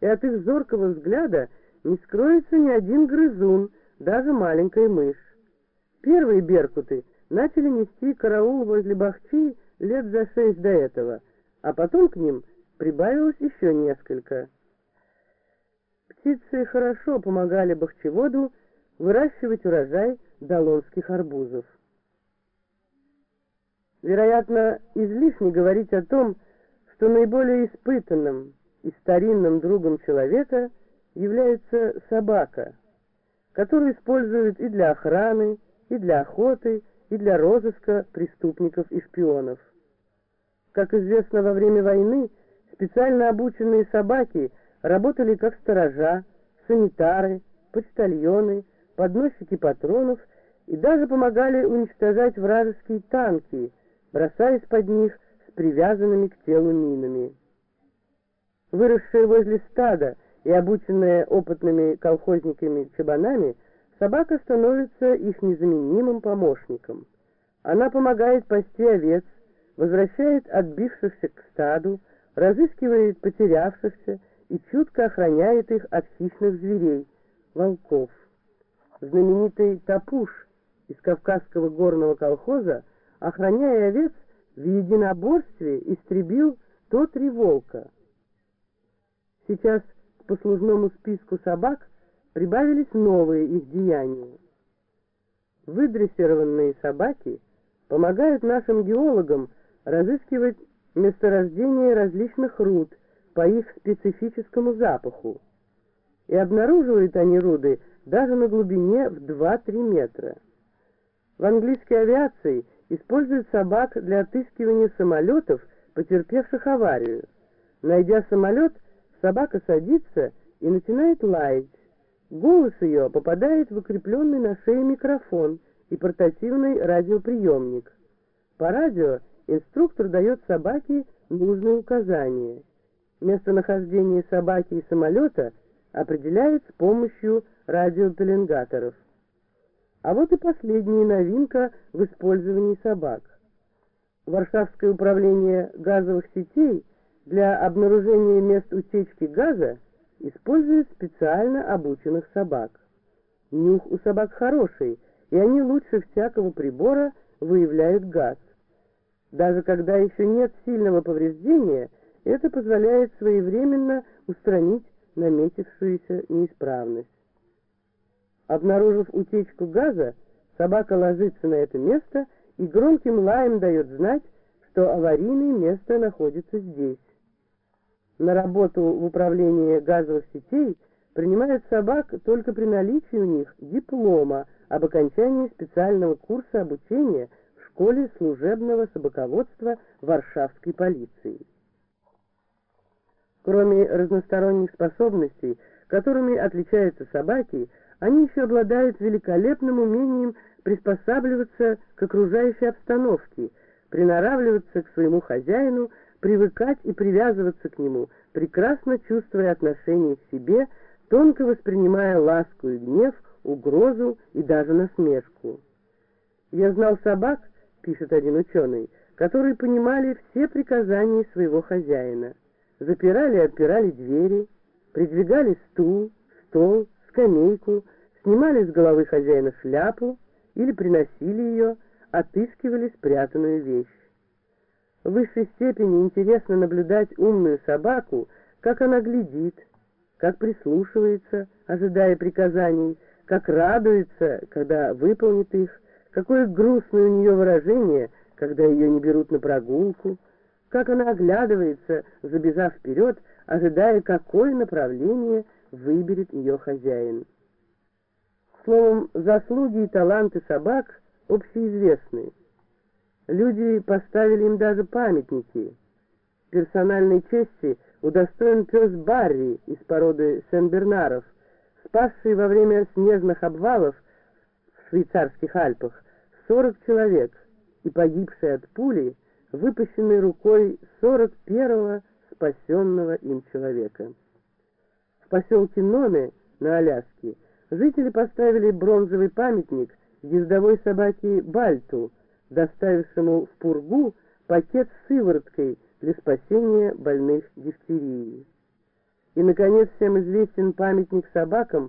и от их зоркого взгляда не скроется ни один грызун, даже маленькая мышь. Первые беркуты начали нести караул возле Бахчи лет за шесть до этого, а потом к ним прибавилось еще несколько. Птицы хорошо помогали бахчеводу выращивать урожай долонских арбузов. Вероятно, излишне говорить о том, что наиболее испытанным и старинным другом человека является собака, которую используют и для охраны, и для охоты, и для розыска преступников и шпионов. Как известно, во время войны специально обученные собаки работали как сторожа, санитары, почтальоны, подносчики патронов и даже помогали уничтожать вражеские танки, бросаясь под них с привязанными к телу минами. Выросшая возле стада и обученная опытными колхозниками-чабанами, собака становится их незаменимым помощником. Она помогает пасти овец, возвращает отбившихся к стаду, разыскивает потерявшихся и чутко охраняет их от хищных зверей, волков. Знаменитый Тапуш из Кавказского горного колхоза, охраняя овец, в единоборстве истребил то три волка. Сейчас к послужному списку собак прибавились новые их деяния. Выдрессированные собаки помогают нашим геологам разыскивать месторождение различных руд по их специфическому запаху. И обнаруживают они руды даже на глубине в 2-3 метра. В английской авиации используют собак для отыскивания самолетов, потерпевших аварию. Найдя самолет, собака садится и начинает лаять. Голос ее попадает в укрепленный на шее микрофон и портативный радиоприемник. По радио инструктор дает собаке нужные указания. Местонахождение собаки и самолета определяет с помощью радиопеленгаторов. А вот и последняя новинка в использовании собак. Варшавское управление газовых сетей для обнаружения мест утечки газа использует специально обученных собак. Нюх у собак хороший, и они лучше всякого прибора выявляют газ. Даже когда еще нет сильного повреждения, это позволяет своевременно устранить наметившуюся неисправность. Обнаружив утечку газа, собака ложится на это место и громким лаем дает знать, что аварийное место находится здесь. На работу в управлении газовых сетей принимают собак только при наличии у них диплома об окончании специального курса обучения в школе служебного собаководства Варшавской полиции. Кроме разносторонних способностей, которыми отличаются собаки, они еще обладают великолепным умением приспосабливаться к окружающей обстановке, приноравливаться к своему хозяину, привыкать и привязываться к нему, прекрасно чувствуя отношение к себе, тонко воспринимая ласку и гнев, угрозу и даже насмешку. «Я знал собак», — пишет один ученый, которые понимали все приказания своего хозяина запирали и отпирали двери, придвигали стул, стол, скамейку, снимали с головы хозяина шляпу или приносили ее, отыскивали спрятанную вещь. В высшей степени интересно наблюдать умную собаку, как она глядит, как прислушивается, ожидая приказаний, как радуется, когда выполнит их, какое грустное у нее выражение, когда ее не берут на прогулку, как она оглядывается, забежав вперед, ожидая, какое направление выберет ее хозяин. Словом, заслуги и таланты собак общеизвестны. Люди поставили им даже памятники. Персональной чести удостоен пес Барри из породы Сен-Бернаров, спасший во время снежных обвалов в швейцарских Альпах 40 человек и погибший от пули выпущенной рукой 41-го спасенного им человека. В поселке Номе на Аляске жители поставили бронзовый памятник ездовой собаке Бальту, доставившему в Пургу пакет с сывороткой для спасения больных дифтерией. И, наконец, всем известен памятник собакам,